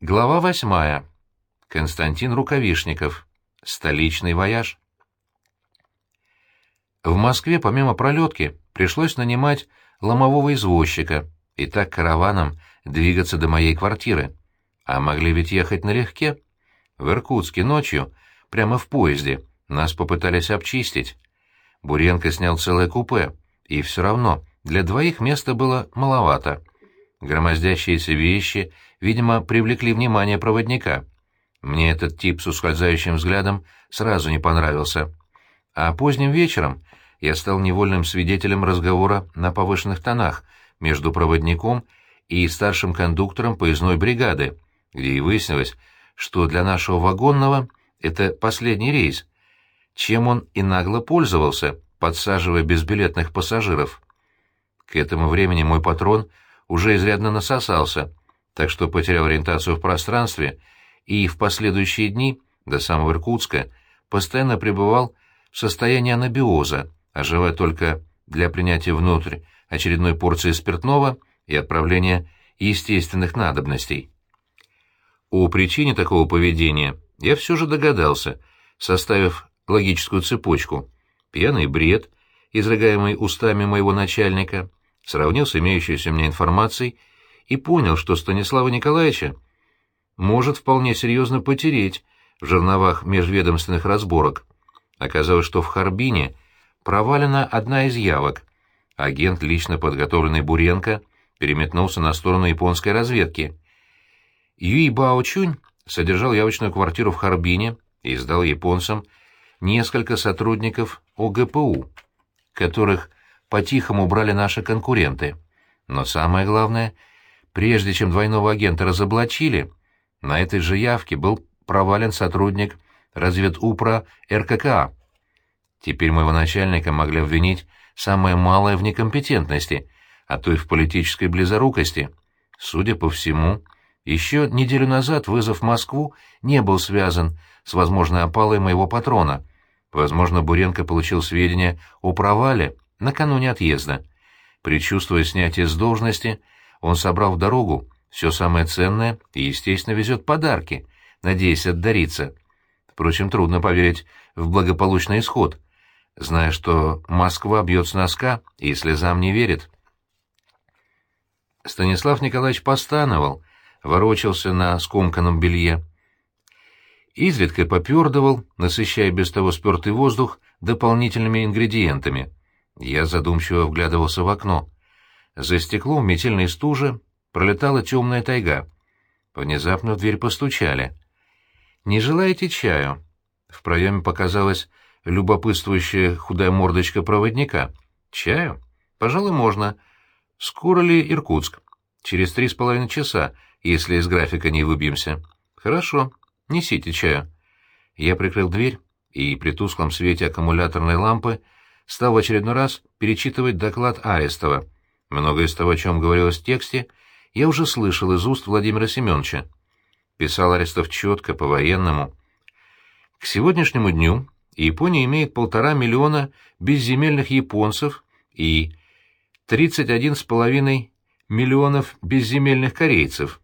Глава восьмая. Константин Рукавишников. Столичный вояж. В Москве помимо пролетки пришлось нанимать ломового извозчика и так караваном двигаться до моей квартиры. А могли ведь ехать налегке. В Иркутске ночью, прямо в поезде, нас попытались обчистить. Буренко снял целое купе, и все равно для двоих места было маловато. Громоздящиеся вещи, видимо, привлекли внимание проводника. Мне этот тип с ускользающим взглядом сразу не понравился. А поздним вечером я стал невольным свидетелем разговора на повышенных тонах между проводником и старшим кондуктором поездной бригады, где и выяснилось, что для нашего вагонного это последний рейс, чем он и нагло пользовался, подсаживая безбилетных пассажиров. К этому времени мой патрон — уже изрядно насосался, так что потерял ориентацию в пространстве и в последующие дни, до самого Иркутска, постоянно пребывал в состоянии анабиоза, оживая только для принятия внутрь очередной порции спиртного и отправления естественных надобностей. О причине такого поведения я все же догадался, составив логическую цепочку. Пьяный бред, изрыгаемый устами моего начальника, сравнил с имеющейся мне информацией и понял, что Станислава Николаевича может вполне серьезно потереть в жерновах межведомственных разборок. Оказалось, что в Харбине провалена одна из явок. Агент, лично подготовленный Буренко, переметнулся на сторону японской разведки. Юй Бао Чунь содержал явочную квартиру в Харбине и сдал японцам несколько сотрудников ОГПУ, которых по-тихому брали наши конкуренты. Но самое главное, прежде чем двойного агента разоблачили, на этой же явке был провален сотрудник разведупра РККА. Теперь моего начальника могли обвинить самое малое в некомпетентности, а то и в политической близорукости. Судя по всему, еще неделю назад вызов в Москву не был связан с возможной опалой моего патрона. Возможно, Буренко получил сведения о провале, накануне отъезда. Причувствуя снятие с должности, он собрал в дорогу все самое ценное и, естественно, везет подарки, надеясь отдариться. Впрочем, трудно поверить в благополучный исход, зная, что Москва бьет с носка и слезам не верит. Станислав Николаевич постановал, ворочался на скомканном белье. Изредка попердывал, насыщая без того спертый воздух дополнительными ингредиентами — я задумчиво вглядывался в окно. За стеклом метельной стуже пролетала темная тайга. Внезапно в дверь постучали. «Не желаете чаю?» В проеме показалась любопытствующая худая мордочка проводника. «Чаю? Пожалуй, можно. Скоро ли Иркутск? Через три с половиной часа, если из графика не выбьемся. Хорошо, несите чаю». Я прикрыл дверь, и при тусклом свете аккумуляторной лампы стал в очередной раз перечитывать доклад Арестова. Многое из того, о чем говорилось в тексте, я уже слышал из уст Владимира Семеновича. Писал Арестов четко, по-военному. К сегодняшнему дню Япония имеет полтора миллиона безземельных японцев и 31,5 миллионов безземельных корейцев.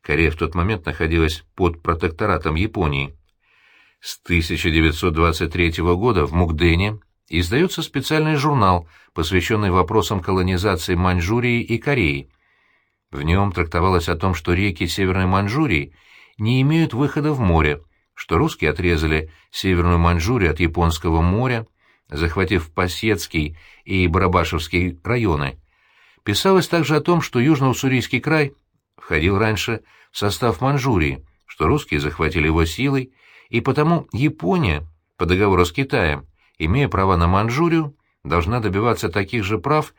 Корея в тот момент находилась под протекторатом Японии. С 1923 года в Мукдене издается специальный журнал, посвященный вопросам колонизации Маньчжурии и Кореи. В нем трактовалось о том, что реки Северной Маньчжурии не имеют выхода в море, что русские отрезали Северную Маньчжурию от Японского моря, захватив Пасецкий и Барабашевский районы. Писалось также о том, что Южно-Уссурийский край входил раньше в состав Маньчжурии, что русские захватили его силой, и потому Япония, по договору с Китаем, имея права на Манчжурию, должна добиваться таких же прав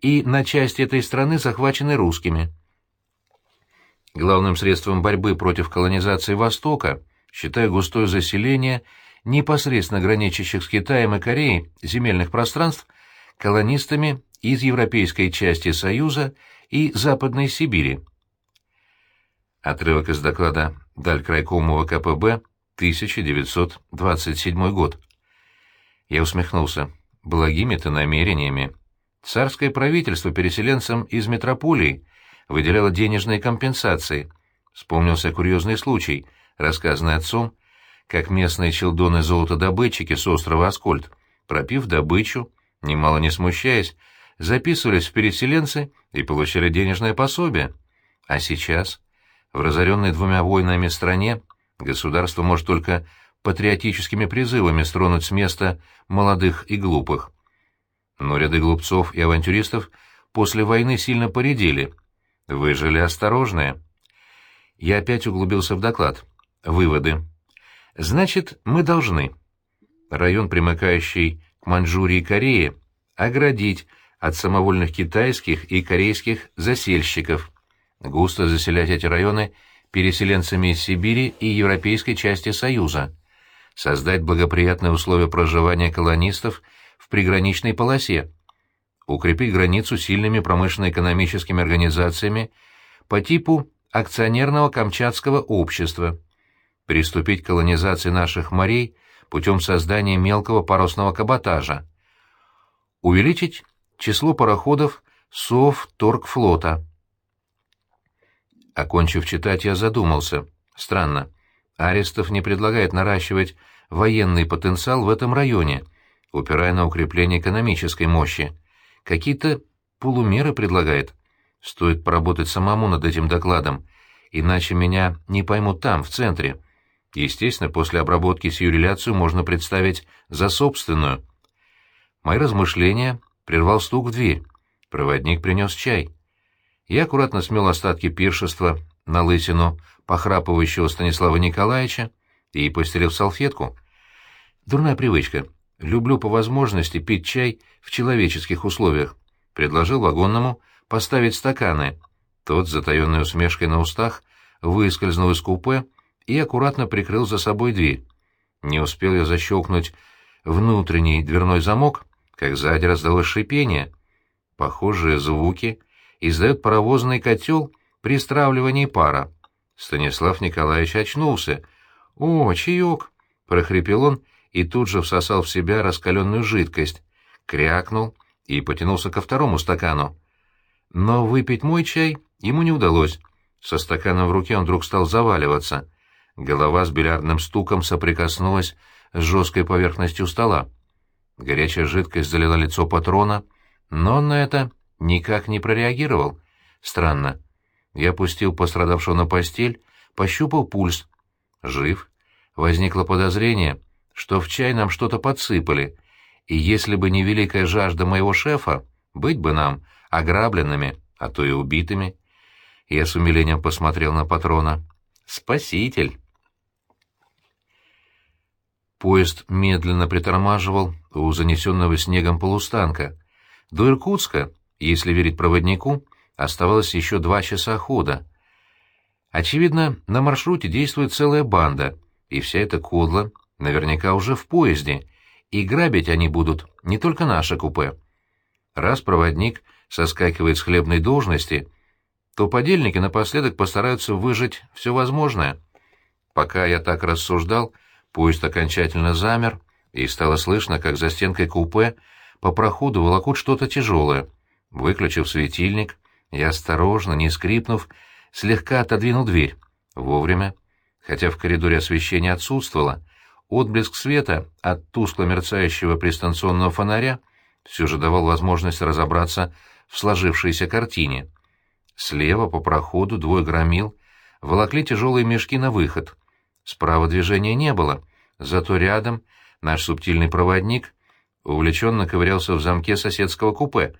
и на части этой страны, захваченной русскими. Главным средством борьбы против колонизации Востока считаю густое заселение непосредственно граничащих с Китаем и Кореей земельных пространств колонистами из европейской части Союза и Западной Сибири. Отрывок из доклада Далькрайкомова КПБ, 1927 год. Я усмехнулся. Благими-то намерениями. Царское правительство переселенцам из метрополии выделяло денежные компенсации. вспомнился курьезный случай, рассказанный отцом, как местные челдоны-золотодобытчики с острова Аскольд, пропив добычу, немало не смущаясь, записывались в переселенцы и получали денежное пособие. А сейчас, в разоренной двумя войнами стране, государство может только патриотическими призывами стронуть с места молодых и глупых. Но ряды глупцов и авантюристов после войны сильно поредели. Выжили осторожные. Я опять углубился в доклад. Выводы. Значит, мы должны. Район, примыкающий к Маньчжурии и Корее, оградить от самовольных китайских и корейских засельщиков, густо заселять эти районы переселенцами из Сибири и европейской части Союза, создать благоприятные условия проживания колонистов в приграничной полосе, укрепить границу сильными промышленно-экономическими организациями по типу акционерного Камчатского общества, приступить к колонизации наших морей путем создания мелкого парусного каботажа, увеличить число пароходов Совторгфлота. Окончив читать, я задумался. Странно. Арестов не предлагает наращивать военный потенциал в этом районе, упирая на укрепление экономической мощи. Какие-то полумеры предлагает. Стоит поработать самому над этим докладом, иначе меня не поймут там, в центре. Естественно, после обработки сию реляцию можно представить за собственную. Мои размышления прервал стук в дверь. Проводник принес чай. Я аккуратно смел остатки пиршества на лысину похрапывающего Станислава Николаевича и постелил салфетку. Дурная привычка. Люблю по возможности пить чай в человеческих условиях. Предложил вагонному поставить стаканы. Тот, с затаенной усмешкой на устах, выскользнул из купе и аккуратно прикрыл за собой дверь. Не успел я защелкнуть внутренний дверной замок, как сзади раздалось шипение. Похожие звуки издает паровозный котел при стравливании пара. Станислав Николаевич очнулся. «О, чаек!» — прохрипел он и тут же всосал в себя раскаленную жидкость, крякнул и потянулся ко второму стакану. Но выпить мой чай ему не удалось. Со стаканом в руке он вдруг стал заваливаться. Голова с бильярдным стуком соприкоснулась с жесткой поверхностью стола. Горячая жидкость залила лицо патрона, но он на это никак не прореагировал. Странно. Я пустил пострадавшего на постель, пощупал пульс. Жив. Возникло подозрение, что в чай нам что-то подсыпали, и если бы не великая жажда моего шефа, быть бы нам ограбленными, а то и убитыми. Я с умилением посмотрел на патрона. «Спаситель!» Поезд медленно притормаживал у занесенного снегом полустанка. До Иркутска, если верить проводнику, оставалось еще два часа хода. Очевидно, на маршруте действует целая банда, и вся эта кодла наверняка уже в поезде, и грабить они будут не только наше купе. Раз проводник соскакивает с хлебной должности, то подельники напоследок постараются выжить все возможное. Пока я так рассуждал, Поезд окончательно замер, и стало слышно, как за стенкой купе по проходу волокут что-то тяжелое. Выключив светильник, я осторожно, не скрипнув, слегка отодвинул дверь. Вовремя. Хотя в коридоре освещение отсутствовало, отблеск света от тускло мерцающего пристанционного фонаря все же давал возможность разобраться в сложившейся картине. Слева по проходу двое громил волокли тяжелые мешки на выход — Справа движения не было, зато рядом наш субтильный проводник увлеченно ковырялся в замке соседского купе,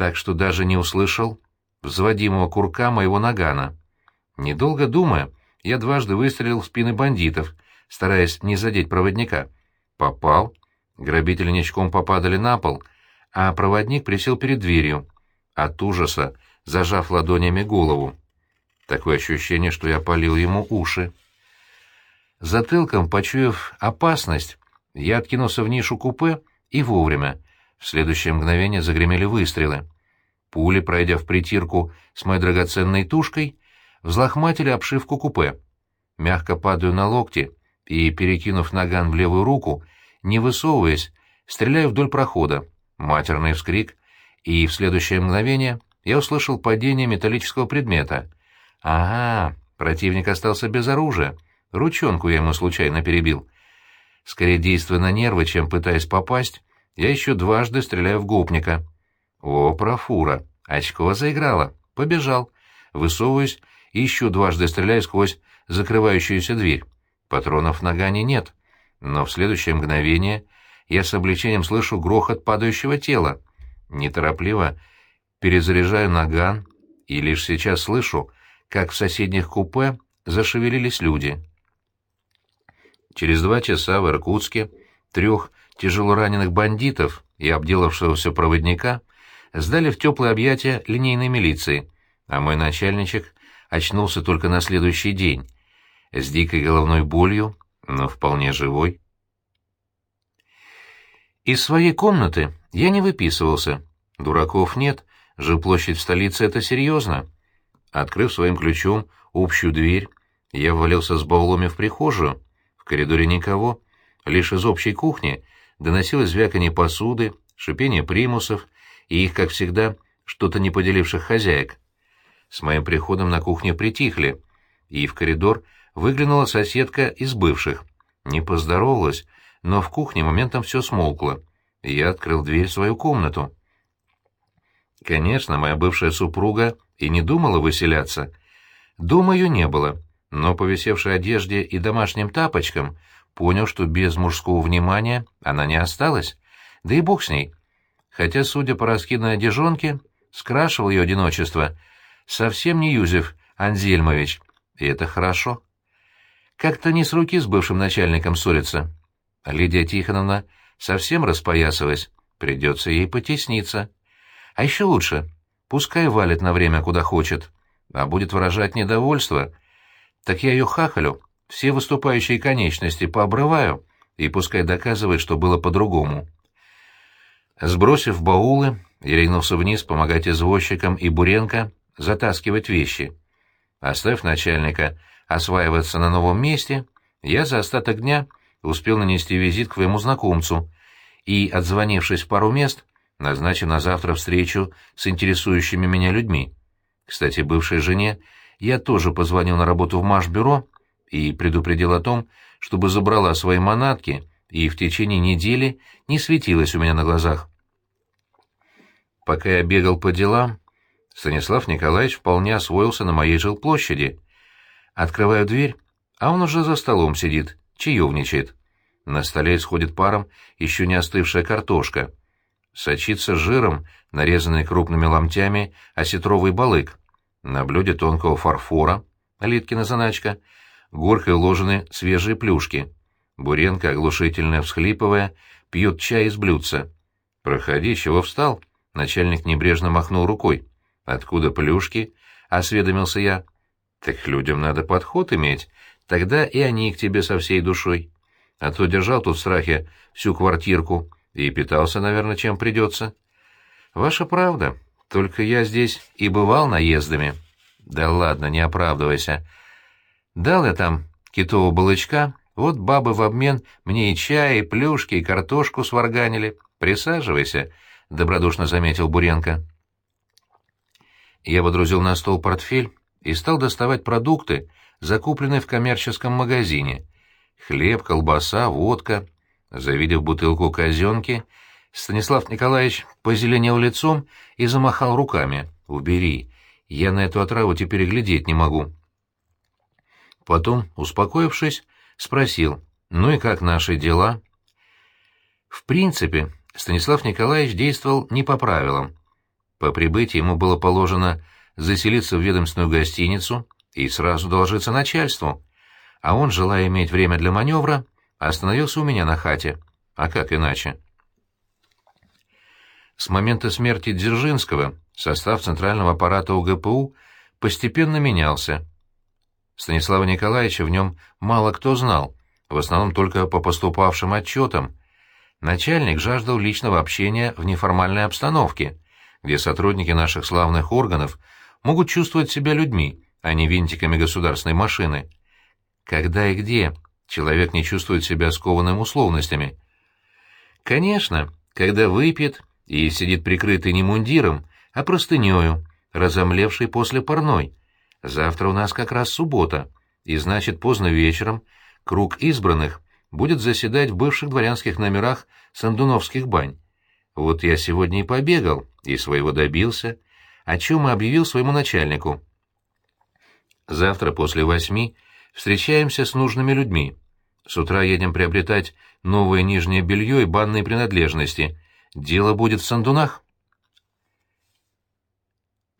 так что даже не услышал взводимого курка моего нагана. Недолго думая, я дважды выстрелил в спины бандитов, стараясь не задеть проводника. Попал. Грабители ничком попадали на пол, а проводник присел перед дверью, от ужаса зажав ладонями голову. Такое ощущение, что я полил ему уши. Затылком, почуяв опасность, я откинулся в нишу купе и вовремя. В следующее мгновение загремели выстрелы. Пули, пройдя в притирку с моей драгоценной тушкой, взлохматили обшивку купе. Мягко падаю на локти и, перекинув наган в левую руку, не высовываясь, стреляю вдоль прохода. Матерный вскрик, и в следующее мгновение я услышал падение металлического предмета. «Ага, Противник остался без оружия. Ручонку я ему случайно перебил. Скорее действуя на нервы, чем пытаясь попасть, я еще дважды стреляю в гопника. О, профура! Очко заиграла. Побежал. Высовываюсь и еще дважды стреляю сквозь закрывающуюся дверь. Патронов на гане нет. Но в следующее мгновение я с облегчением слышу грохот падающего тела. Неторопливо перезаряжаю наган и лишь сейчас слышу, как в соседних купе зашевелились люди. Через два часа в Иркутске трех тяжелораненых бандитов и обделавшегося проводника сдали в теплые объятия линейной милиции, а мой начальничек очнулся только на следующий день, с дикой головной болью, но вполне живой. Из своей комнаты я не выписывался. Дураков нет, жилплощадь в столице — это серьезно. Открыв своим ключом общую дверь, я ввалился с баулами в прихожую. В коридоре никого, лишь из общей кухни доносилось звяканье посуды, шипение примусов и их, как всегда, что-то не поделивших хозяек. С моим приходом на кухне притихли, и в коридор выглянула соседка из бывших. Не поздоровалась, но в кухне моментом все смолкло, и я открыл дверь в свою комнату. Конечно, моя бывшая супруга и не думала выселяться. Дома ее не было, но по висевшей одежде и домашним тапочкам понял, что без мужского внимания она не осталась. Да и бог с ней. Хотя, судя по раскиданной одежонке, скрашивал ее одиночество совсем не Юзеф Анзельмович, и это хорошо. Как-то не с руки с бывшим начальником ссориться. Лидия Тихоновна совсем распоясалась, придется ей потесниться. А еще лучше, пускай валит на время куда хочет, а будет выражать недовольство. Так я ее хахалю, все выступающие конечности пообрываю, и пускай доказывает, что было по-другому. Сбросив баулы, я ринулся вниз помогать извозчикам и Буренко затаскивать вещи. Оставив начальника осваиваться на новом месте, я за остаток дня успел нанести визит к своему знакомцу и, отзвонившись в пару мест, назначил на завтра встречу с интересующими меня людьми. Кстати, бывшей жене я тоже позвонил на работу в Машбюро и предупредил о том, чтобы забрала свои манатки и в течение недели не светилась у меня на глазах. Пока я бегал по делам, Станислав Николаевич вполне освоился на моей жилплощади. Открываю дверь, а он уже за столом сидит, чаевничает. На столе исходит паром еще не остывшая картошка. Сочится жиром, нарезанный крупными ломтями, осетровый балык. На блюде тонкого фарфора, Литкина заначка, горкой уложены свежие плюшки. Буренка, оглушительно всхлипывая, пьет чай из блюдца. «Проходи, чего встал?» Начальник небрежно махнул рукой. «Откуда плюшки?» — осведомился я. «Так людям надо подход иметь, тогда и они к тебе со всей душой. А то держал тут в страхе всю квартирку и питался, наверное, чем придется». «Ваша правда, только я здесь и бывал наездами». «Да ладно, не оправдывайся. Дал я там китового балычка, вот бабы в обмен мне и чай, и плюшки, и картошку сварганили. Присаживайся». — добродушно заметил Буренко. Я водрузил на стол портфель и стал доставать продукты, закупленные в коммерческом магазине. Хлеб, колбаса, водка. Завидев бутылку казенки, Станислав Николаевич позеленел лицом и замахал руками. «Убери, я на эту отраву теперь глядеть не могу». Потом, успокоившись, спросил, «Ну и как наши дела?» В принципе, Станислав Николаевич действовал не по правилам. По прибытии ему было положено заселиться в ведомственную гостиницу и сразу доложиться начальству, а он, желая иметь время для маневра, остановился у меня на хате. А как иначе? С момента смерти Дзержинского состав центрального аппарата УГПУ постепенно менялся. Станислава Николаевича в нем мало кто знал, в основном только по поступавшим отчетам, Начальник жаждал личного общения в неформальной обстановке, где сотрудники наших славных органов могут чувствовать себя людьми, а не винтиками государственной машины. Когда и где человек не чувствует себя скованным условностями? Конечно, когда выпьет и сидит прикрытый не мундиром, а простынею, разомлевший после парной. Завтра у нас как раз суббота, и значит, поздно вечером круг избранных будет заседать в бывших дворянских номерах Сандуновских бань. Вот я сегодня и побегал, и своего добился, о чем и объявил своему начальнику. Завтра после восьми встречаемся с нужными людьми. С утра едем приобретать новое нижнее белье и банные принадлежности. Дело будет в Сандунах.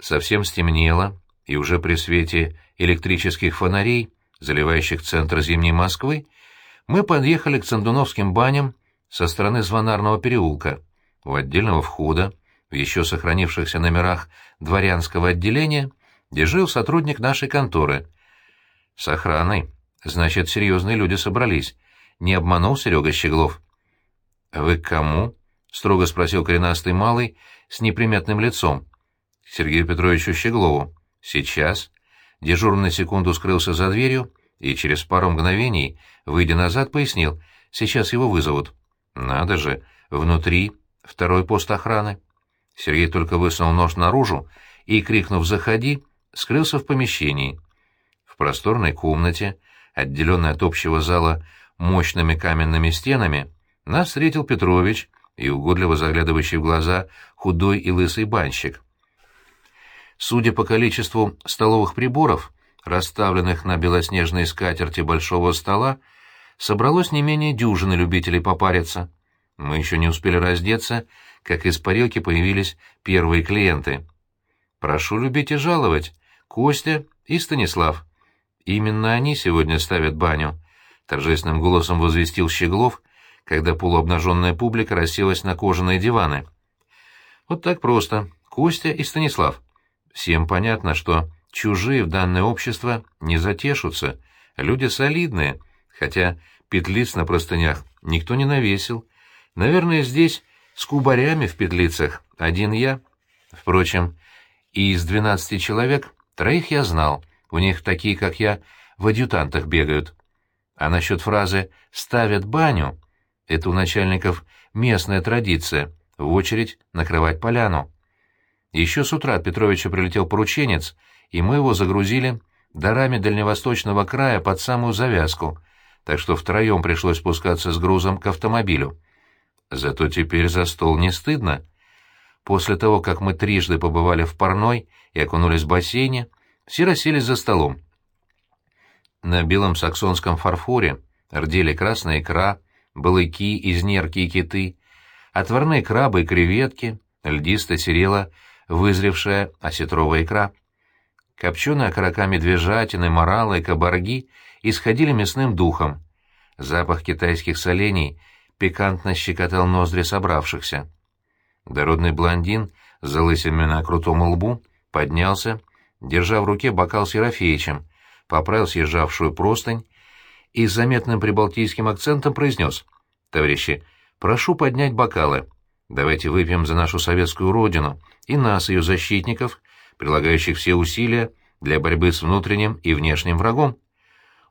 Совсем стемнело, и уже при свете электрических фонарей, заливающих центр зимней Москвы, мы подъехали к Сандуновским баням со стороны Звонарного переулка. У отдельного входа, в еще сохранившихся номерах дворянского отделения, дежурил сотрудник нашей конторы. С охраной. Значит, серьезные люди собрались. Не обманул Серега Щеглов. — Вы к кому? — строго спросил коренастый малый с неприметным лицом. — Сергею Петровичу Щеглову. — Сейчас. Дежурный секунду скрылся за дверью и через пару мгновений, выйдя назад, пояснил. — Сейчас его вызовут. — Надо же. Внутри второй пост охраны. Сергей только высунул нож наружу и, крикнув «Заходи!», скрылся в помещении. В просторной комнате, отделенной от общего зала мощными каменными стенами, нас встретил Петрович и угодливо заглядывающий в глаза худой и лысый банщик. Судя по количеству столовых приборов, расставленных на белоснежной скатерти большого стола, собралось не менее дюжины любителей попариться. Мы еще не успели раздеться, как из парилки появились первые клиенты. «Прошу любить и жаловать, Костя и Станислав. Именно они сегодня ставят баню», — торжественным голосом возвестил Щеглов, когда полуобнаженная публика расселась на кожаные диваны. «Вот так просто. Костя и Станислав. Всем понятно, что чужие в данное общество не затешутся, люди солидные, хотя петлиц на простынях никто не навесил. Наверное, здесь с кубарями в петлицах один я. Впрочем, и из двенадцати человек троих я знал, у них такие, как я, в адъютантах бегают. А насчет фразы «ставят баню» — это у начальников местная традиция — в очередь накрывать поляну. Еще с утра от Петровича прилетел порученец, и мы его загрузили дарами дальневосточного края под самую завязку, так что втроем пришлось спускаться с грузом к автомобилю. Зато теперь за стол не стыдно. После того, как мы трижды побывали в парной и окунулись в бассейне, все расселись за столом. На белом саксонском фарфоре рдели красная икра, балыки, изнерки и киты, отварные крабы и креветки, льдисто серела вызревшая осетровая икра. Копченые окорока медвежатины, морала и кабарги исходили мясным духом. Запах китайских солений пикантно щекотал ноздри собравшихся. Дородный блондин с залысинами на крутом лбу поднялся, держа в руке бокал с Ерофеичем, поправил съезжавшую простынь и с заметным прибалтийским акцентом произнес «Товарищи, прошу поднять бокалы. Давайте выпьем за нашу советскую родину и нас, ее защитников, прилагающих все усилия для борьбы с внутренним и внешним врагом».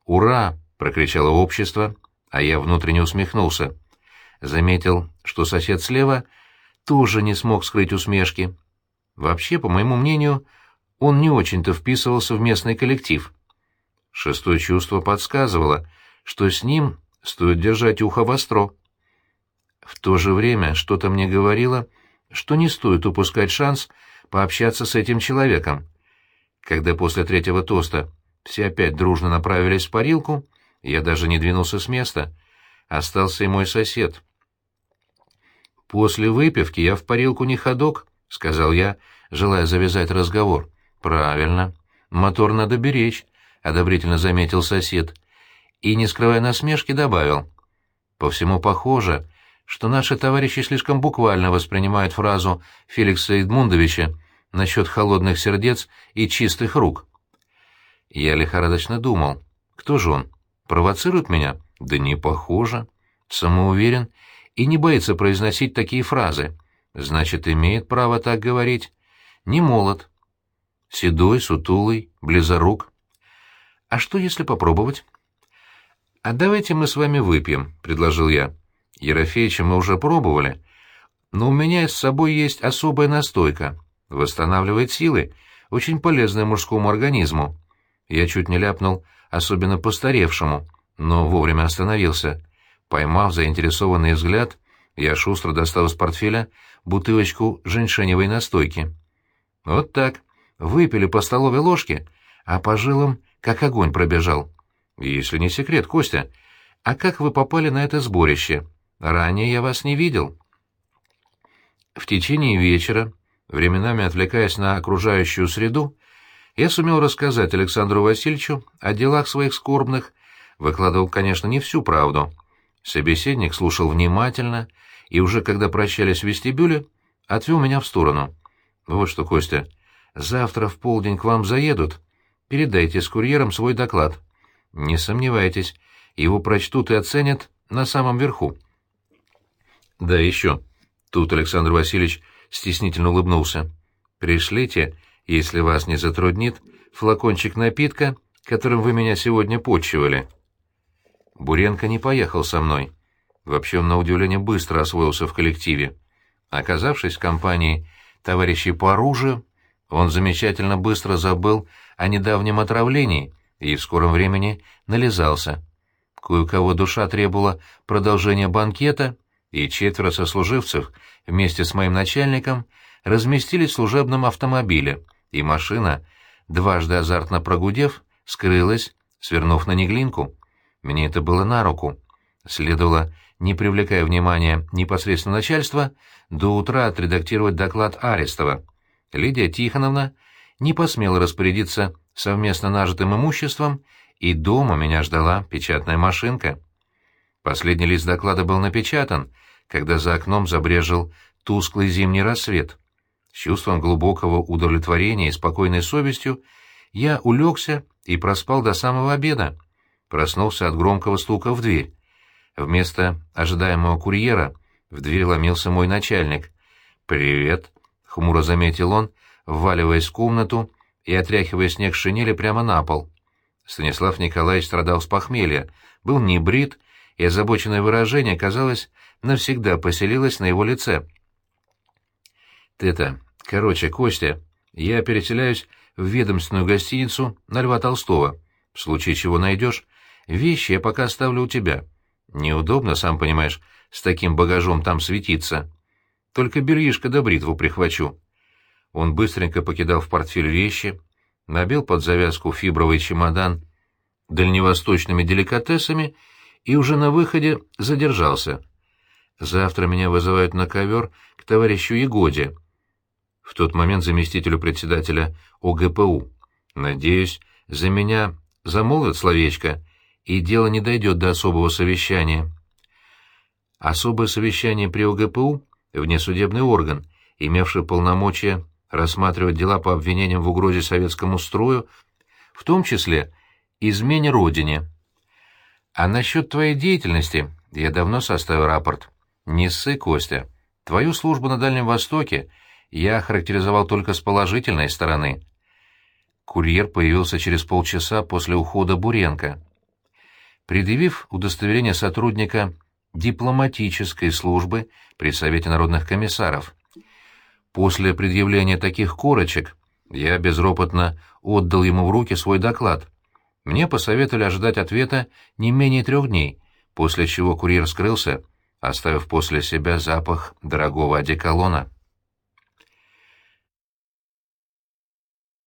«Ура!» — прокричало общество, а я внутренне усмехнулся заметил, что сосед слева тоже не смог скрыть усмешки. Вообще, по моему мнению, он не очень-то вписывался в местный коллектив. Шестое чувство подсказывало, что с ним стоит держать ухо востро. В то же время что-то мне говорило, что не стоит упускать шанс пообщаться с этим человеком. Когда после третьего тоста все опять дружно направились в парилку, я даже не двинулся с места. Остался и мой сосед, «После выпивки я в парилку не ходок», — сказал я, желая завязать разговор. «Правильно. Мотор надо беречь», — одобрительно заметил сосед. И, не скрывая насмешки, добавил. «По всему похоже, что наши товарищи слишком буквально воспринимают фразу Феликса Эдмундовича насчет холодных сердец и чистых рук». Я лихорадочно думал. «Кто же он? Провоцирует меня? Да не похоже. Самоуверен и не боится произносить такие фразы. Значит, имеет право так говорить. Не молод. Седой, сутулый, близорук. А что, если попробовать? — А давайте мы с вами выпьем, — предложил я. Ерофеича мы уже пробовали, но у меня с собой есть особая настойка. Восстанавливает силы, очень полезная мужскому организму. Я чуть не ляпнул, особенно постаревшему, но вовремя остановился. Поймав заинтересованный взгляд, я шустро достал из портфеля бутылочку женьшеневой настойки. Вот так. Выпили по столовой ложке, а по жилам как огонь пробежал. Если не секрет, Костя, а как вы попали на это сборище? Ранее я вас не видел. В течение вечера, временами отвлекаясь на окружающую среду, я сумел рассказать Александру Васильевичу о делах своих скорбных, выкладывал, конечно, не всю правду. Собеседник слушал внимательно, и уже когда прощались в вестибюле, отвел меня в сторону. «Вот что, Костя, завтра в полдень к вам заедут. Передайте с курьером свой доклад. Не сомневайтесь, его прочтут и оценят на самом верху». «Да еще». Тут Александр Васильевич стеснительно улыбнулся. «Пришлите, если вас не затруднит, флакончик напитка, которым вы меня сегодня почивали». Буренко не поехал со мной. Вообще он, на удивление, быстро освоился в коллективе. Оказавшись в компании товарищей по оружию, он замечательно быстро забыл о недавнем отравлении и в скором времени нализался. Кое-кого душа требовала продолжения банкета, и четверо сослуживцев вместе с моим начальником разместились в служебном автомобиле, и машина, дважды азартно прогудев, скрылась, свернув на Неглинку. Мне это было на руку. Следовало, не привлекая внимания непосредственно начальства, до утра отредактировать доклад Арестова. Лидия Тихоновна не посмела распорядиться совместно нажитым имуществом, и дома меня ждала печатная машинка. Последний лист доклада был напечатан, когда за окном забрежил тусклый зимний рассвет. С чувством глубокого удовлетворения и спокойной совестью я улегся и проспал до самого обеда. Проснулся от громкого стука в дверь. Вместо ожидаемого курьера в дверь ломился мой начальник. «Привет», — хмуро заметил он, вваливаясь в комнату и отряхивая снег с шинели прямо на пол. Станислав Николаевич страдал с похмелья, был небрит, и озабоченное выражение, казалось, навсегда поселилось на его лице. «Ты-то, короче, Костя, я переселяюсь в ведомственную гостиницу на Льва Толстого. В случае чего найдешь, вещи я пока оставлю у тебя. Неудобно, сам понимаешь, с таким багажом там светиться. Только бельишко да бритву прихвачу». Он быстренько покидал в портфель вещи, набил под завязку фибровый чемодан дальневосточными деликатесами и уже на выходе задержался. «Завтра меня вызывают на ковер к товарищу Егоде», в тот момент заместителю председателя ОГПУ. «Надеюсь, за меня замолвят словечко, и дело не дойдет до особого совещания». Особое совещание при ОГПУ — внесудебный орган, имевший полномочия рассматривать дела по обвинениям в угрозе советскому строю, в том числе измене Родине. А насчет твоей деятельности я давно составил рапорт. Не ссы, Костя. Твою службу на Дальнем Востоке я характеризовал только с положительной стороны. Курьер появился через полчаса после ухода Буренко. Предъявив удостоверение сотрудника дипломатической службы при Совете народных комиссаров. После предъявления таких корочек я безропотно отдал ему в руки свой доклад. Мне посоветовали ожидать ответа не менее трех дней, после чего курьер скрылся, оставив после себя запах дорогого одеколона.